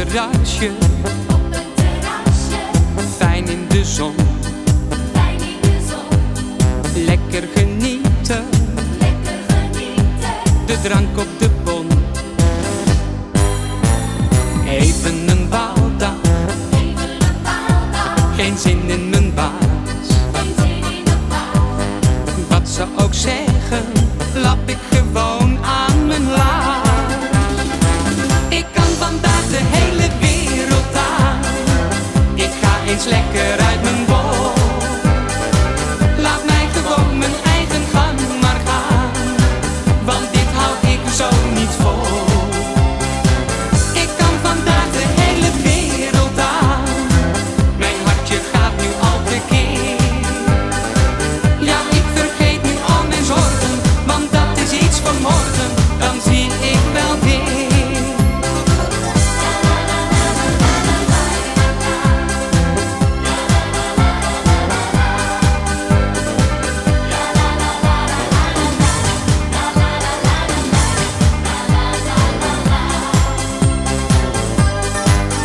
Op een terrasje. Fijn in de zon. Lekker genieten. Lekker genieten. De drank op de bon. Even een baaldag. Geen zin in mijn baas. Wat ze ook zeggen, lap ik gewoon aan mijn. iets lekker uit.